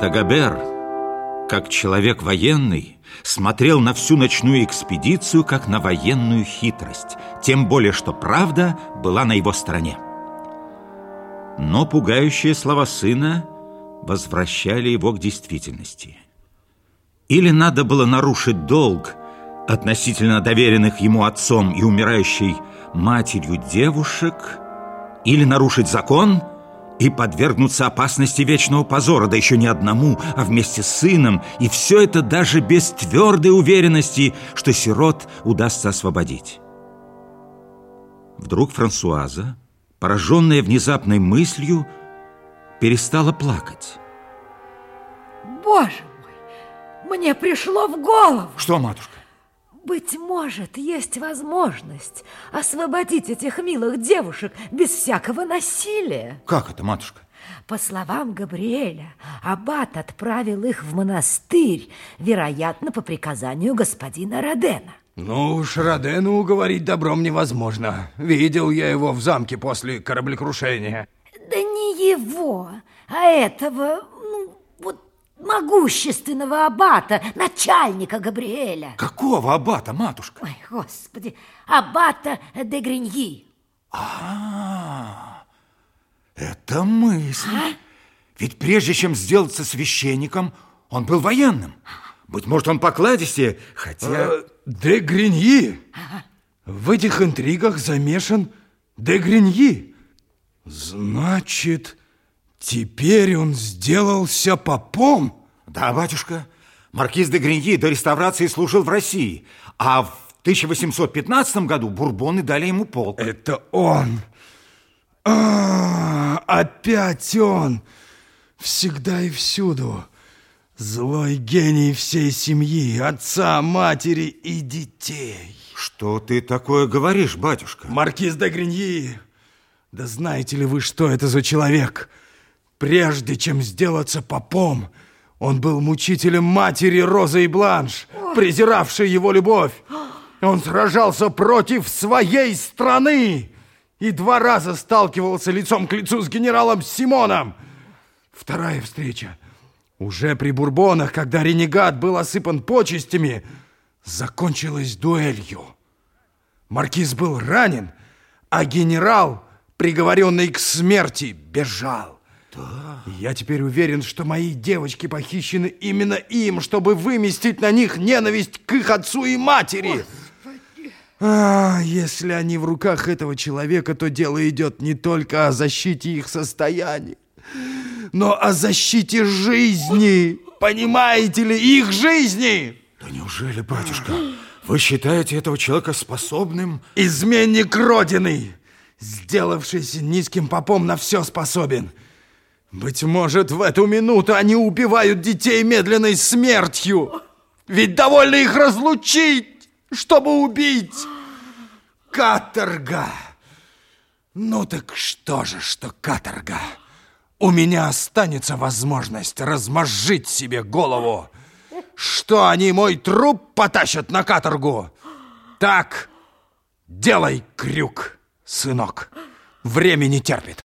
Дагобер, как человек военный, смотрел на всю ночную экспедицию как на военную хитрость, тем более что правда была на его стороне. Но пугающие слова сына возвращали его к действительности. Или надо было нарушить долг относительно доверенных ему отцом и умирающей матерью девушек, или нарушить закон и подвергнуться опасности вечного позора, да еще не одному, а вместе с сыном, и все это даже без твердой уверенности, что сирот удастся освободить. Вдруг Франсуаза, пораженная внезапной мыслью, перестала плакать. Боже мой, мне пришло в голову. Что, матушка? Быть может, есть возможность освободить этих милых девушек без всякого насилия. Как это, матушка? По словам Габриэля, аббат отправил их в монастырь, вероятно, по приказанию господина Родена. Ну уж Родену уговорить добром невозможно. Видел я его в замке после кораблекрушения. Да не его, а этого, ну, вот могущественного аббата, начальника Габриэля. Какого аббата, матушка? Ой, господи, аббата де Гриньи. А, это мысль. А? Ведь прежде чем сделаться священником, он был военным. Быть может, он покладистее, хотя... Э, де Гриньи? В этих интригах замешан де Гриньи. Значит, теперь он сделался попом? Да, батюшка. Маркиз де Гриньи до реставрации служил в России, а в 1815 году бурбоны дали ему полк. Это он. А, опять он. Всегда и всюду. Злой гений всей семьи, отца, матери и детей. Что ты такое говоришь, батюшка? Маркиз де Гриньи, да знаете ли вы, что это за человек? Прежде чем сделаться попом, он был мучителем матери Розы и Бланш, презиравшей его любовь. Он сражался против своей страны и два раза сталкивался лицом к лицу с генералом Симоном. Вторая встреча уже при Бурбонах, когда ренегат был осыпан почестями, закончилась дуэлью. Маркиз был ранен, а генерал, приговоренный к смерти, бежал. Да. Я теперь уверен, что мои девочки похищены именно им, чтобы выместить на них ненависть к их отцу и матери. А, если они в руках этого человека, то дело идет не только о защите их состояния, но о защите жизни. Понимаете ли, их жизни? Да неужели, батюшка, вы считаете этого человека способным? Изменник Родины, сделавшийся низким попом, на все способен. Быть может, в эту минуту они убивают детей медленной смертью. Ведь довольно их разлучить, чтобы убить. Каторга. Ну так что же, что каторга? У меня останется возможность размозжить себе голову. Что они мой труп потащат на каторгу? Так, делай крюк, сынок. Время не терпит.